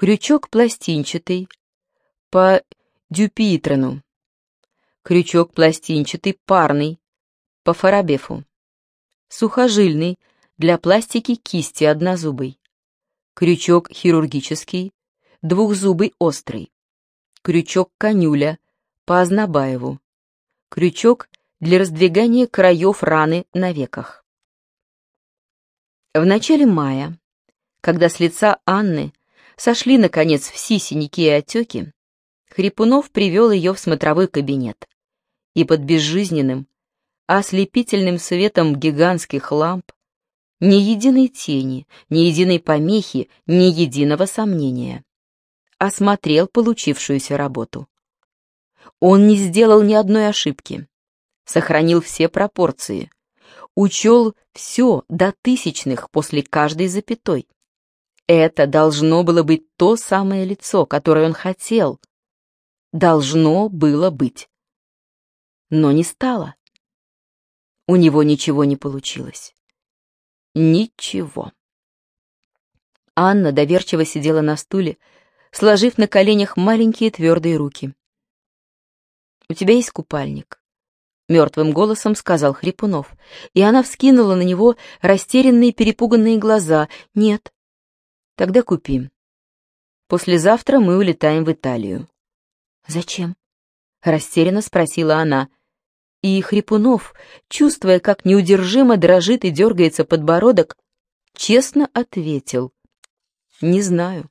Крючок пластинчатый по дюпитрону. Крючок пластинчатый парный по фарабефу. Сухожильный для пластики кисти однозубой. Крючок хирургический, двухзубый острый. Крючок конюля по Ознобаеву. Крючок для раздвигания краев раны на веках. В начале мая, когда с лица Анны сошли, наконец, все синяки и отеки, Хрипунов привел ее в смотровой кабинет и под безжизненным, ослепительным светом гигантских ламп ни единой тени, ни единой помехи, ни единого сомнения. Осмотрел получившуюся работу. Он не сделал ни одной ошибки, сохранил все пропорции, учел все до тысячных после каждой запятой. Это должно было быть то самое лицо, которое он хотел. Должно было быть. Но не стало. У него ничего не получилось. Ничего. Анна доверчиво сидела на стуле, сложив на коленях маленькие твердые руки. «У тебя есть купальник?» Мертвым голосом сказал Хрипунов, и она вскинула на него растерянные перепуганные глаза. «Нет». «Тогда купим. Послезавтра мы улетаем в Италию». «Зачем?» — растерянно спросила она. И Хрипунов, чувствуя, как неудержимо дрожит и дергается подбородок, честно ответил. «Не знаю».